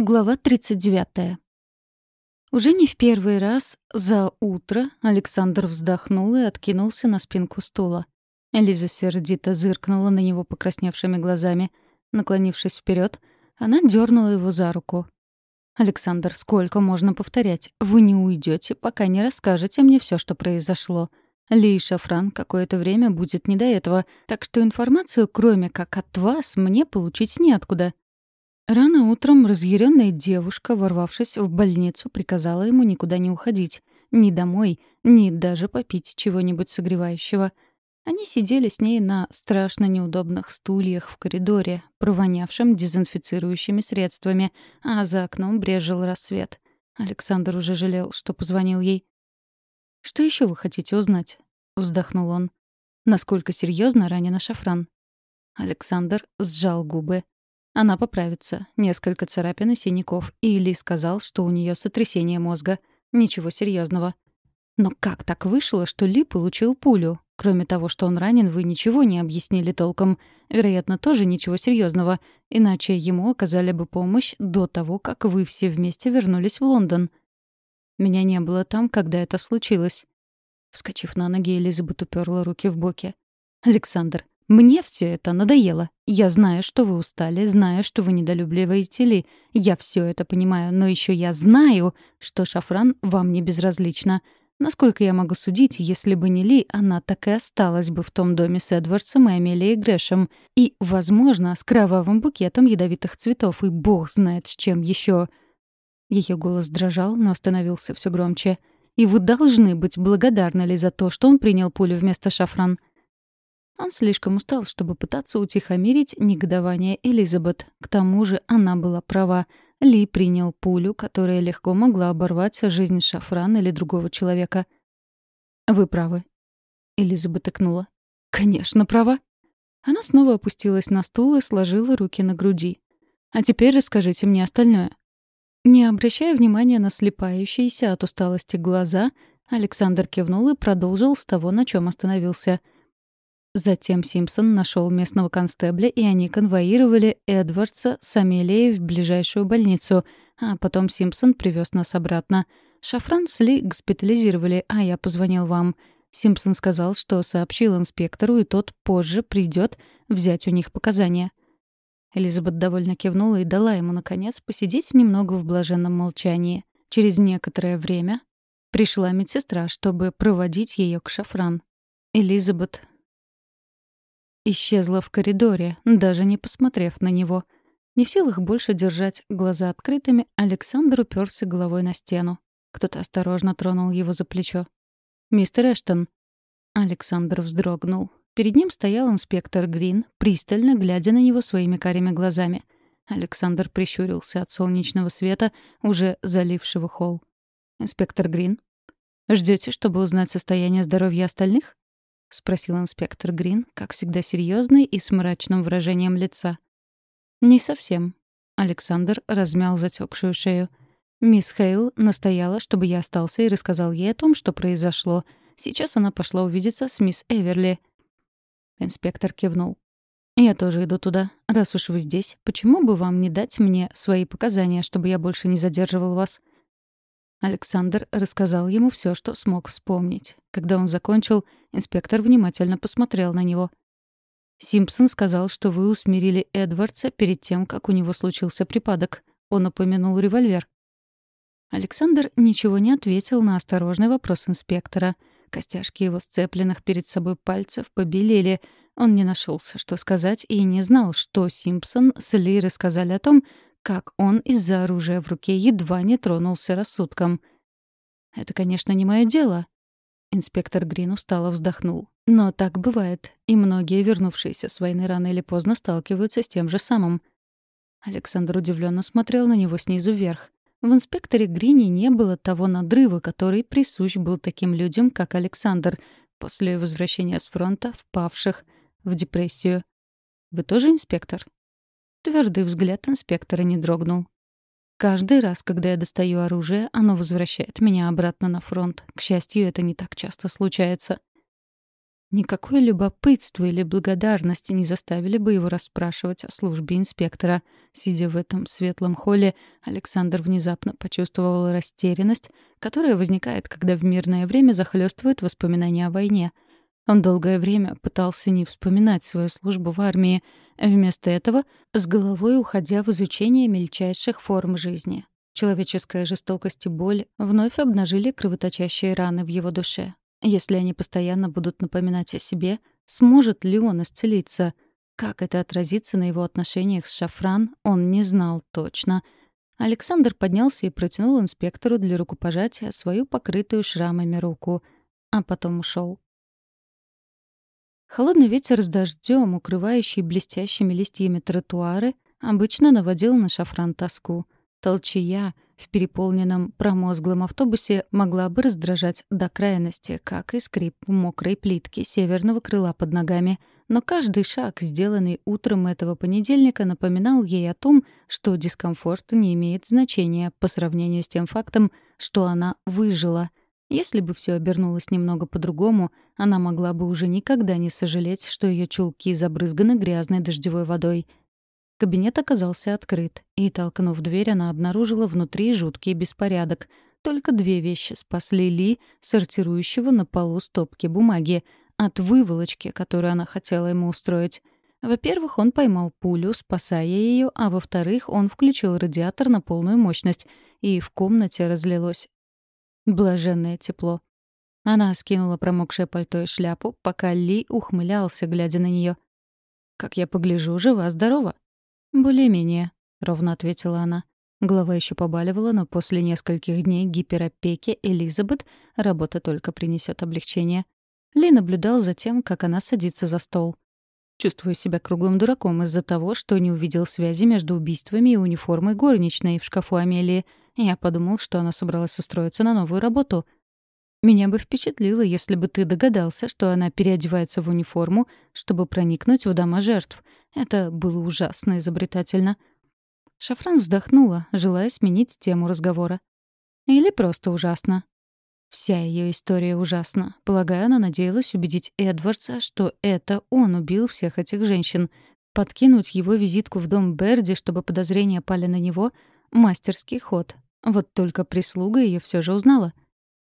Глава 39. Уже не в первый раз за утро Александр вздохнул и откинулся на спинку стула. Элиза сердито зыркнула на него покрасневшими глазами. Наклонившись вперед, она дернула его за руку. «Александр, сколько можно повторять? Вы не уйдете, пока не расскажете мне все, что произошло. Ли Шафран какое-то время будет не до этого, так что информацию, кроме как от вас, мне получить неоткуда». Рано утром разъяренная девушка, ворвавшись в больницу, приказала ему никуда не уходить. Ни домой, ни даже попить чего-нибудь согревающего. Они сидели с ней на страшно неудобных стульях в коридоре, провонявшем дезинфицирующими средствами, а за окном брежил рассвет. Александр уже жалел, что позвонил ей. «Что еще вы хотите узнать?» — вздохнул он. «Насколько серьезно ранена Шафран?» Александр сжал губы. Она поправится. Несколько царапин и синяков. И Ли сказал, что у нее сотрясение мозга. Ничего серьезного. Но как так вышло, что Ли получил пулю? Кроме того, что он ранен, вы ничего не объяснили толком. Вероятно, тоже ничего серьезного, иначе ему оказали бы помощь до того, как вы все вместе вернулись в Лондон. Меня не было там, когда это случилось. Вскочив на ноги, Элизабет уперла руки в боки. «Александр, мне все это надоело. Я знаю, что вы устали, знаю, что вы недолюбливаете Ли. Я все это понимаю, но еще я знаю, что Шафран вам не безразлична. Насколько я могу судить, если бы не Ли, она так и осталась бы в том доме с Эдвардсом и Амелией Грэшем. И, возможно, с кровавым букетом ядовитых цветов, и бог знает с чем еще. Ее голос дрожал, но становился все громче. «И вы должны быть благодарны ли за то, что он принял пулю вместо Шафран?» Он слишком устал, чтобы пытаться утихомирить негодование Элизабет. К тому же она была права. Ли принял пулю, которая легко могла оборвать жизнь Шафран или другого человека. «Вы правы». Элизабет икнула. «Конечно, права». Она снова опустилась на стул и сложила руки на груди. «А теперь расскажите мне остальное». Не обращая внимания на слепающиеся от усталости глаза, Александр кивнул и продолжил с того, на чем остановился — Затем Симпсон нашел местного констебля, и они конвоировали Эдвардса с Амелией в ближайшую больницу, а потом Симпсон привез нас обратно. Шафран с Ли госпитализировали, а я позвонил вам. Симпсон сказал, что сообщил инспектору, и тот позже придет взять у них показания. Элизабет довольно кивнула и дала ему, наконец, посидеть немного в блаженном молчании. Через некоторое время пришла медсестра, чтобы проводить ее к Шафран. Элизабет исчезла в коридоре, даже не посмотрев на него. Не в силах больше держать глаза открытыми, Александр уперся головой на стену. Кто-то осторожно тронул его за плечо. «Мистер Эштон». Александр вздрогнул. Перед ним стоял инспектор Грин, пристально глядя на него своими карими глазами. Александр прищурился от солнечного света, уже залившего холл. «Инспектор Грин, ждете, чтобы узнать состояние здоровья остальных?» — спросил инспектор Грин, как всегда серьезный и с мрачным выражением лица. «Не совсем». Александр размял затекшую шею. Мисс Хейл настояла, чтобы я остался и рассказал ей о том, что произошло. Сейчас она пошла увидеться с мисс Эверли. Инспектор кивнул. «Я тоже иду туда. Раз уж вы здесь, почему бы вам не дать мне свои показания, чтобы я больше не задерживал вас?» Александр рассказал ему все, что смог вспомнить. Когда он закончил, инспектор внимательно посмотрел на него. «Симпсон сказал, что вы усмирили Эдвардса перед тем, как у него случился припадок. Он упомянул револьвер». Александр ничего не ответил на осторожный вопрос инспектора. Костяшки его сцепленных перед собой пальцев побелели. Он не нашелся, что сказать, и не знал, что Симпсон с Ли рассказали о том, как он из-за оружия в руке едва не тронулся рассудком. «Это, конечно, не мое дело». Инспектор Грин устало вздохнул. «Но так бывает, и многие, вернувшиеся с войны рано или поздно, сталкиваются с тем же самым». Александр удивленно смотрел на него снизу вверх. В инспекторе Грине не было того надрыва, который присущ был таким людям, как Александр, после возвращения с фронта, впавших в депрессию. «Вы тоже инспектор?» Твердый взгляд инспектора не дрогнул. Каждый раз, когда я достаю оружие, оно возвращает меня обратно на фронт. К счастью, это не так часто случается. Никакое любопытство или благодарность не заставили бы его расспрашивать о службе инспектора. Сидя в этом светлом холле, Александр внезапно почувствовал растерянность, которая возникает, когда в мирное время захлестывают воспоминания о войне. Он долгое время пытался не вспоминать свою службу в армии, вместо этого с головой уходя в изучение мельчайших форм жизни. Человеческая жестокость и боль вновь обнажили кровоточащие раны в его душе. Если они постоянно будут напоминать о себе, сможет ли он исцелиться? Как это отразится на его отношениях с Шафран, он не знал точно. Александр поднялся и протянул инспектору для рукопожатия свою покрытую шрамами руку, а потом ушел. Холодный ветер с дождем, укрывающий блестящими листьями тротуары, обычно наводил на Шафран тоску. Толчая — в переполненном промозглом автобусе могла бы раздражать до крайности, как и скрип мокрой плитки северного крыла под ногами. Но каждый шаг, сделанный утром этого понедельника, напоминал ей о том, что дискомфорт не имеет значения по сравнению с тем фактом, что она выжила. Если бы все обернулось немного по-другому, она могла бы уже никогда не сожалеть, что ее чулки забрызганы грязной дождевой водой — Кабинет оказался открыт, и, толкнув дверь, она обнаружила внутри жуткий беспорядок. Только две вещи спасли Ли, сортирующего на полу стопки бумаги, от выволочки, которую она хотела ему устроить. Во-первых, он поймал пулю, спасая ее, а во-вторых, он включил радиатор на полную мощность, и в комнате разлилось блаженное тепло. Она скинула промокшее пальто и шляпу, пока Ли ухмылялся, глядя на нее. «Как я погляжу, жива-здорова», «Более-менее», — ровно ответила она. Голова еще побаливала, но после нескольких дней гиперопеки Элизабет работа только принесет облегчение. Ли наблюдал за тем, как она садится за стол. Чувствую себя круглым дураком из-за того, что не увидел связи между убийствами и униформой горничной в шкафу Амелии. Я подумал, что она собралась устроиться на новую работу. Меня бы впечатлило, если бы ты догадался, что она переодевается в униформу, чтобы проникнуть в дома жертв — это было ужасно изобретательно. Шафран вздохнула, желая сменить тему разговора. Или просто ужасно. Вся ее история ужасна. Полагаю, она надеялась убедить Эдвардса, что это он убил всех этих женщин. Подкинуть его визитку в дом Берди, чтобы подозрения пали на него — мастерский ход. Вот только прислуга ее все же узнала —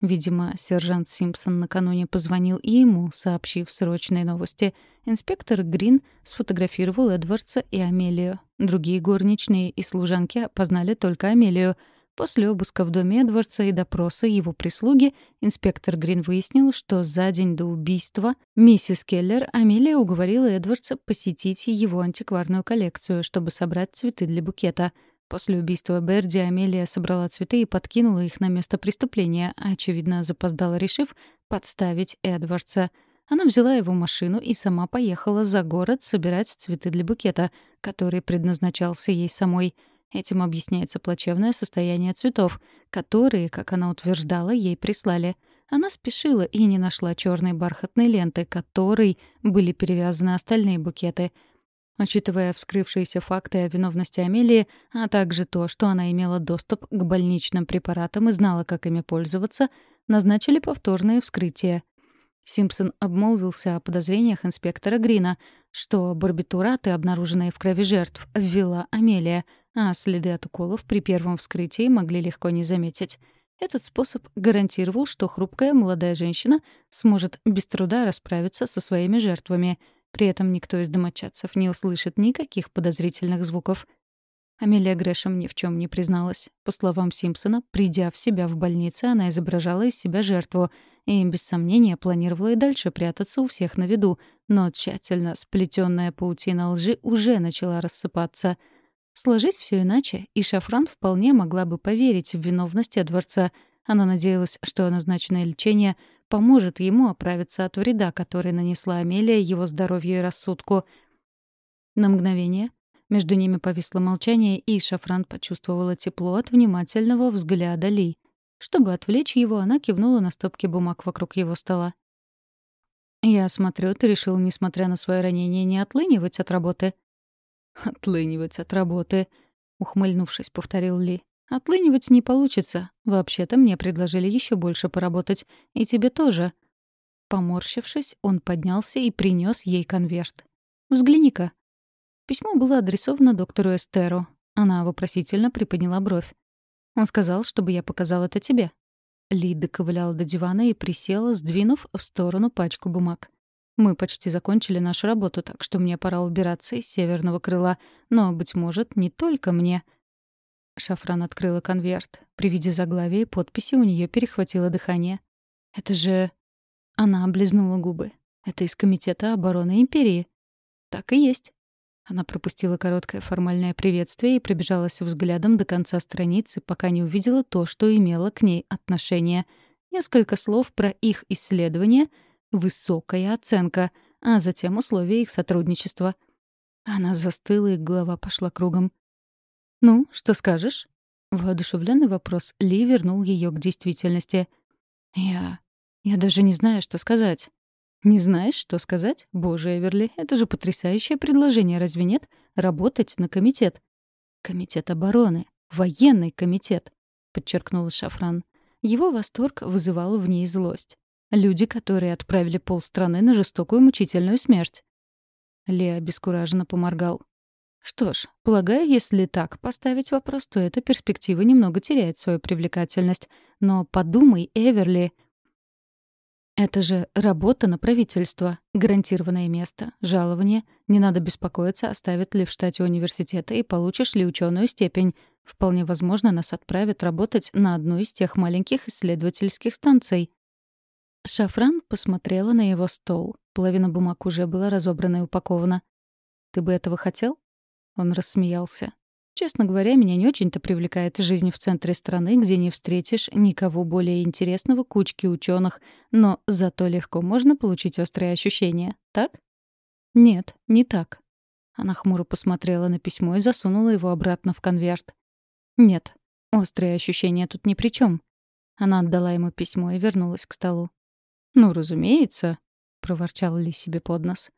Видимо, сержант Симпсон накануне позвонил и ему, сообщив срочные новости. Инспектор Грин сфотографировал Эдвардса и Амелию. Другие горничные и служанки опознали только Амелию. После обыска в доме Эдвардса и допроса его прислуги инспектор Грин выяснил, что за день до убийства миссис Келлер Амелия уговорила Эдвардса посетить его антикварную коллекцию, чтобы собрать цветы для букета — После убийства Берди Амелия собрала цветы и подкинула их на место преступления, очевидно, запоздала, решив подставить Эдвардса. Она взяла его машину и сама поехала за город собирать цветы для букета, который предназначался ей самой. Этим объясняется плачевное состояние цветов, которые, как она утверждала, ей прислали. Она спешила и не нашла черной бархатной ленты, которой были перевязаны остальные букеты — Учитывая вскрывшиеся факты о виновности Амелии, а также то, что она имела доступ к больничным препаратам и знала, как ими пользоваться, назначили повторное вскрытие. Симпсон обмолвился о подозрениях инспектора Грина, что барбитураты, обнаруженные в крови жертв, ввела Амелия, а следы от уколов при первом вскрытии могли легко не заметить. Этот способ гарантировал, что хрупкая молодая женщина сможет без труда расправиться со своими жертвами — при этом никто из домочадцев не услышит никаких подозрительных звуков. Амелия Грэшем ни в чем не призналась. По словам Симпсона, придя в себя в больнице, она изображала из себя жертву и, без сомнения, планировала и дальше прятаться у всех на виду, но тщательно сплетенная паутина лжи уже начала рассыпаться. Сложись все иначе, и Шафран вполне могла бы поверить в виновность Эдвардса. Она надеялась, что назначенное лечение — поможет ему оправиться от вреда, который нанесла Амелия его здоровью и рассудку. На мгновение между ними повисло молчание, и Шафран почувствовала тепло от внимательного взгляда Ли. Чтобы отвлечь его, она кивнула на стопки бумаг вокруг его стола. «Я смотрю, ты решил, несмотря на свое ранение, не отлынивать от работы». «Отлынивать от работы», — ухмыльнувшись, повторил Ли. Отлынивать не получится. Вообще-то мне предложили еще больше поработать. И тебе тоже. Поморщившись, он поднялся и принес ей конверт. «Взгляни-ка». Письмо было адресовано доктору Эстеру. Она вопросительно приподняла бровь. Он сказал, чтобы я показал это тебе. Ли доковыляла до дивана и присела, сдвинув в сторону пачку бумаг. Мы почти закончили нашу работу, так что мне пора убираться из северного крыла. Но, быть может, не только мне. Шафран открыла конверт. При виде заглавия и подписи у нее перехватило дыхание. «Это же...» Она облизнула губы. «Это из Комитета обороны Империи». «Так и есть». Она пропустила короткое формальное приветствие и пробежалась взглядом до конца страницы, пока не увидела то, что имело к ней отношение. Несколько слов про их исследование, высокая оценка, а затем условия их сотрудничества. Она застыла, и голова пошла кругом. «Ну, что скажешь?» Воодушевленный вопрос Ли вернул ее к действительности. «Я... я даже не знаю, что сказать». Не знаешь, что сказать? Боже, Эверли, это же потрясающее предложение, разве нет? Работать на комитет. Комитет обороны. Военный комитет, подчеркнул Шафран. Его восторг вызывал в ней злость. Люди, которые отправили полстраны на жестокую мучительную смерть. Лео обескураженно поморгал. Что ж, полагаю, если так поставить вопрос, то эта перспектива немного теряет свою привлекательность. Но подумай, Эверли, это же работа на правительство, гарантированное место, жалование. Не надо беспокоиться, оставят ли в штате университета и получишь ли ученую степень. Вполне возможно, нас отправят работать на одну из тех маленьких исследовательских станций. Шафран посмотрела на его стол. Половина бумаг уже была разобрана и упакована. «Ты бы этого хотел?» Он рассмеялся. Честно говоря, меня не очень-то привлекает жизнь в центре страны, где не встретишь никого более интересного кучки ученых, но зато легко можно получить острые ощущения, так? Нет, не так. Она хмуро посмотрела на письмо и засунула его обратно в конверт. Нет, острые ощущения тут ни при чем. Она отдала ему письмо и вернулась к столу. «Ну, разумеется», — проворчал Ли себе под нос.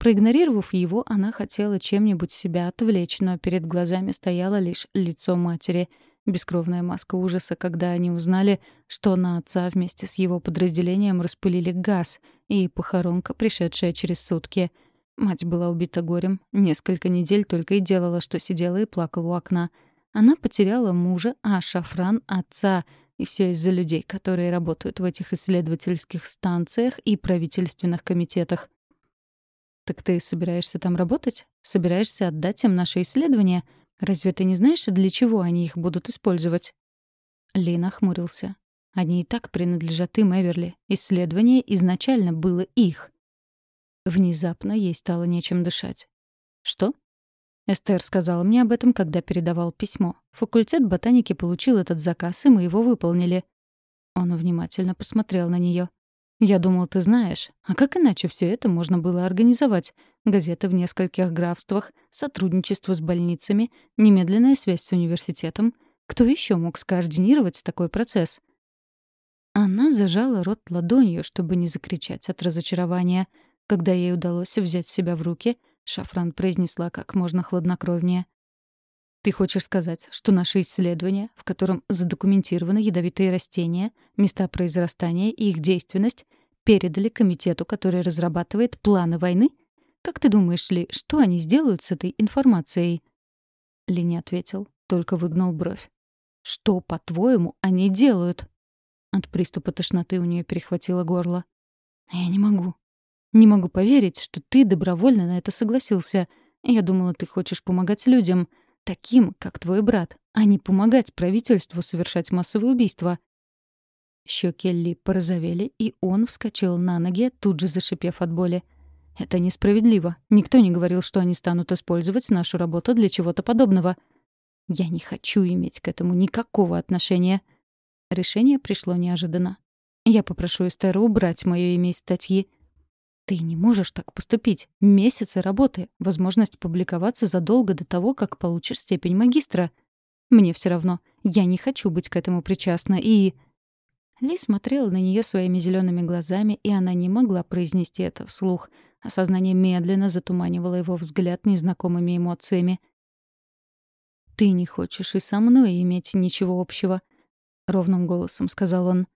Проигнорировав его, она хотела чем-нибудь себя отвлечь, но перед глазами стояло лишь лицо матери. Бескровная маска ужаса, когда они узнали, что на отца вместе с его подразделением распылили газ, и похоронка, пришедшая через сутки. Мать была убита горем, несколько недель только и делала, что сидела и плакала у окна. Она потеряла мужа, а Шафран — отца, и все из-за людей, которые работают в этих исследовательских станциях и правительственных комитетах. «Так ты собираешься там работать? Собираешься отдать им наши исследования? Разве ты не знаешь, для чего они их будут использовать?» Ли нахмурился. «Они и так принадлежат им, Эверли. Исследование изначально было их». Внезапно ей стало нечем дышать. «Что?» Эстер сказал мне об этом, когда передавал письмо. Факультет ботаники получил этот заказ, и мы его выполнили. Он внимательно посмотрел на нее. «Я думал, ты знаешь. А как иначе все это можно было организовать? Газеты в нескольких графствах, сотрудничество с больницами, немедленная связь с университетом. Кто еще мог скоординировать такой процесс?» Она зажала рот ладонью, чтобы не закричать от разочарования. Когда ей удалось взять себя в руки, Шафран произнесла как можно хладнокровнее. Ты хочешь сказать, что наши исследования, в котором задокументированы ядовитые растения, места произрастания и их действенность, передали комитету, который разрабатывает планы войны? Как ты думаешь ли, что они сделают с этой информацией? Ли ответил, только выгнул бровь. Что, по-твоему, они делают? От приступа тошноты у нее перехватило горло. Я не могу. Не могу поверить, что ты добровольно на это согласился. Я думала, ты хочешь помогать людям — таким, как твой брат, а не помогать правительству совершать массовые убийства. Щеки Ли порозовели, и он вскочил на ноги, тут же зашипев от боли. «Это несправедливо. Никто не говорил, что они станут использовать нашу работу для чего-то подобного. Я не хочу иметь к этому никакого отношения». Решение пришло неожиданно. «Я попрошу Эстеру убрать мое имя из статьи. Ты не можешь так поступить. Месяцы работы, возможность публиковаться задолго до того, как получишь степень магистра. Мне все равно. Я не хочу быть к этому причастна и... Ли смотрела на нее своими зелеными глазами, и она не могла произнести это вслух. Осознание медленно затуманивало его взгляд незнакомыми эмоциями. «Ты не хочешь и со мной иметь ничего общего», — ровным голосом сказал он.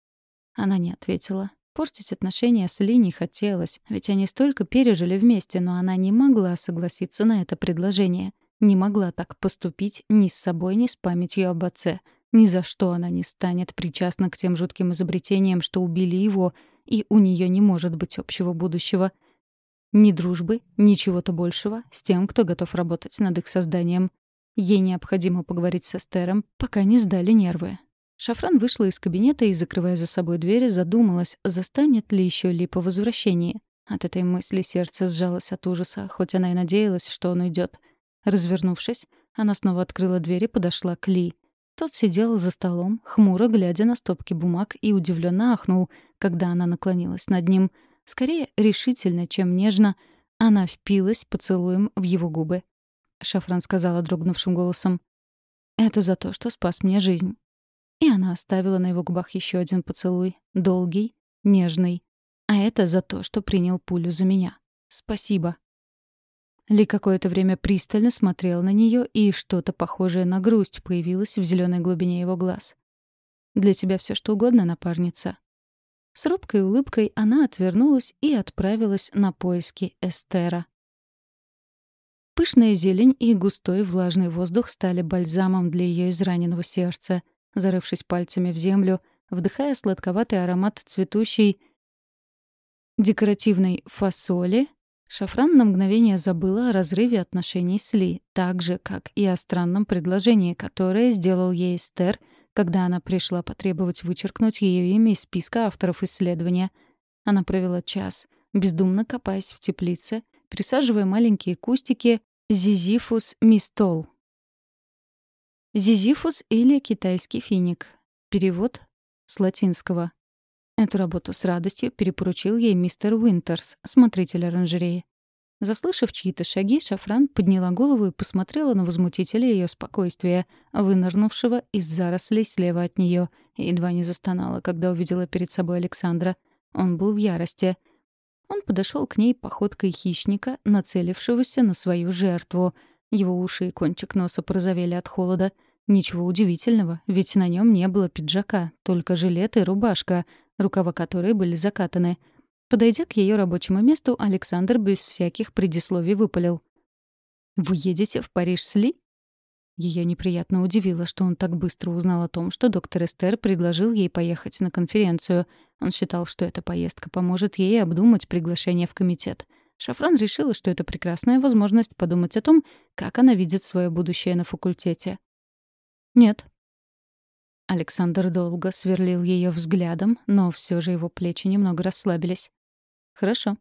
Она не ответила. Портить отношения с Ли не хотелось, ведь они столько пережили вместе, но она не могла согласиться на это предложение. Не могла так поступить ни с собой, ни с памятью об отце. Ни за что она не станет причастна к тем жутким изобретениям, что убили его, и у нее не может быть общего будущего. Ни дружбы, ни чего-то большего с тем, кто готов работать над их созданием. Ей необходимо поговорить с Эстером, пока не сдали нервы. Шафран вышла из кабинета и, закрывая за собой дверь, задумалась, застанет ли еще Ли по возвращении. От этой мысли сердце сжалось от ужаса, хоть она и надеялась, что он уйдет. Развернувшись, она снова открыла дверь и подошла к Ли. Тот сидел за столом, хмуро глядя на стопки бумаг и удивленно ахнул, когда она наклонилась над ним. Скорее решительно, чем нежно, она впилась поцелуем в его губы. Шафран сказала дрогнувшим голосом. «Это за то, что спас мне жизнь». И она оставила на его губах еще один поцелуй, долгий, нежный. А это за то, что принял пулю за меня. Спасибо. Ли какое-то время пристально смотрел на нее, и что-то похожее на грусть появилось в зеленой глубине его глаз. «Для тебя все что угодно, напарница». С робкой улыбкой она отвернулась и отправилась на поиски Эстера. Пышная зелень и густой влажный воздух стали бальзамом для ее израненного сердца — зарывшись пальцами в землю, вдыхая сладковатый аромат цветущей декоративной фасоли, Шафран на мгновение забыла о разрыве отношений с Ли, так же, как и о странном предложении, которое сделал ей Эстер, когда она пришла потребовать вычеркнуть ее имя из списка авторов исследования. Она провела час, бездумно копаясь в теплице, присаживая маленькие кустики «Зизифус мистол», Зизифус или китайский финик. Перевод с латинского. Эту работу с радостью перепоручил ей мистер Уинтерс, смотритель оранжереи. Заслышав чьи-то шаги, Шафран подняла голову и посмотрела на возмутителя ее спокойствия, вынырнувшего из зарослей слева от нее, едва не застонала, когда увидела перед собой Александра. Он был в ярости. Он подошел к ней походкой хищника, нацелившегося на свою жертву. Его уши и кончик носа порозовели от холода — Ничего удивительного, ведь на нем не было пиджака, только жилет и рубашка, рукава которой были закатаны. Подойдя к ее рабочему месту, Александр без всяких предисловий выпалил. «Вы едете в Париж с Ли?» Ее неприятно удивило, что он так быстро узнал о том, что доктор Эстер предложил ей поехать на конференцию. Он считал, что эта поездка поможет ей обдумать приглашение в комитет. Шафран решила, что это прекрасная возможность подумать о том, как она видит свое будущее на факультете. «Нет». Александр долго сверлил ее взглядом, но все же его плечи немного расслабились. «Хорошо».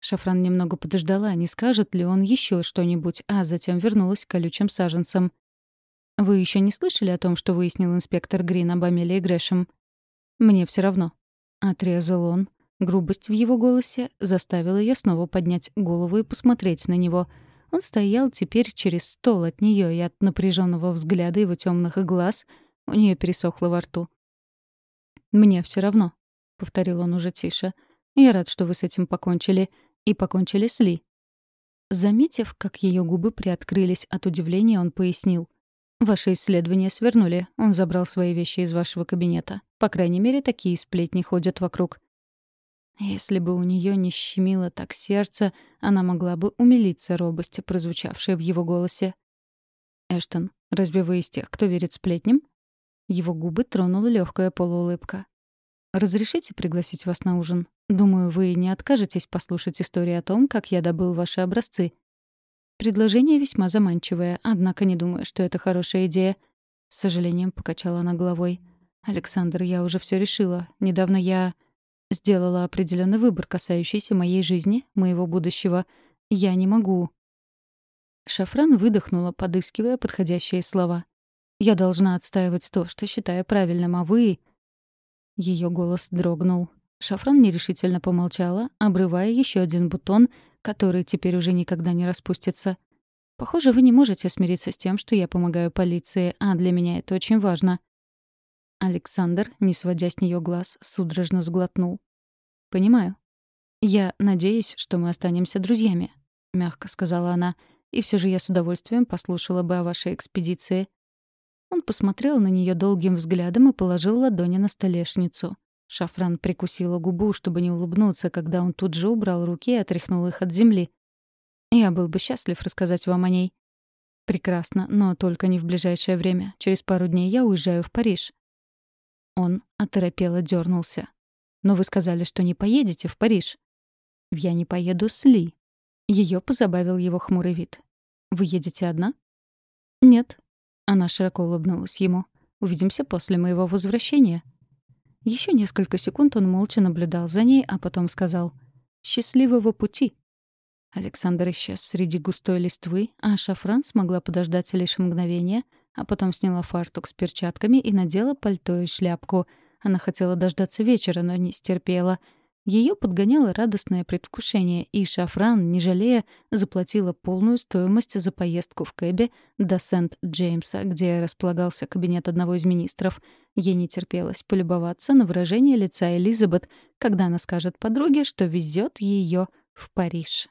Шафран немного подождала, не скажет ли он еще что-нибудь, а затем вернулась к колючим саженцам. «Вы еще не слышали о том, что выяснил инспектор Грин об Амелии Грэшем?» «Мне все равно», — отрезал он. Грубость в его голосе заставила ее снова поднять голову и посмотреть на него — он стоял теперь через стол от нее, и от напряженного взгляда его темных глаз у нее пересохло во рту. «Мне все равно», — повторил он уже тише. «Я рад, что вы с этим покончили. И покончили с Ли». Заметив, как ее губы приоткрылись от удивления, он пояснил. «Ваши исследования свернули. Он забрал свои вещи из вашего кабинета. По крайней мере, такие сплетни ходят вокруг. Если бы у нее не щемило так сердце, она могла бы умилиться робости, прозвучавшей в его голосе. «Эштон, разве вы из тех, кто верит сплетням?» Его губы тронула легкая полуулыбка. «Разрешите пригласить вас на ужин? Думаю, вы не откажетесь послушать историю о том, как я добыл ваши образцы». Предложение весьма заманчивое, однако не думаю, что это хорошая идея. С сожалением покачала она головой. «Александр, я уже все решила. Недавно я...» Сделала определенный выбор, касающийся моей жизни, моего будущего. Я не могу. Шафран выдохнула, подыскивая подходящие слова. «Я должна отстаивать то, что считаю правильным, а вы...» Ее голос дрогнул. Шафран нерешительно помолчала, обрывая еще один бутон, который теперь уже никогда не распустится. «Похоже, вы не можете смириться с тем, что я помогаю полиции, а для меня это очень важно. Александр, не сводя с нее глаз, судорожно сглотнул. «Понимаю. Я надеюсь, что мы останемся друзьями», — мягко сказала она. «И все же я с удовольствием послушала бы о вашей экспедиции». Он посмотрел на нее долгим взглядом и положил ладони на столешницу. Шафран прикусила губу, чтобы не улыбнуться, когда он тут же убрал руки и отряхнул их от земли. «Я был бы счастлив рассказать вам о ней». «Прекрасно, но только не в ближайшее время. Через пару дней я уезжаю в Париж». Он оторопело дернулся. «Но вы сказали, что не поедете в Париж». «Я не поеду с Ли». Ее позабавил его хмурый вид. «Вы едете одна?» «Нет». Она широко улыбнулась ему. «Увидимся после моего возвращения». Еще несколько секунд он молча наблюдал за ней, а потом сказал «Счастливого пути!». Александр исчез среди густой листвы, а Шафран смогла подождать лишь мгновение, а потом сняла фартук с перчатками и надела пальто и шляпку. Она хотела дождаться вечера, но не стерпела — ее подгоняло радостное предвкушение, и Шафран, не жалея, заплатила полную стоимость за поездку в Кэбе до Сент-Джеймса, где располагался кабинет одного из министров. Ей не терпелось полюбоваться на выражение лица Элизабет, когда она скажет подруге, что везет ее в Париж.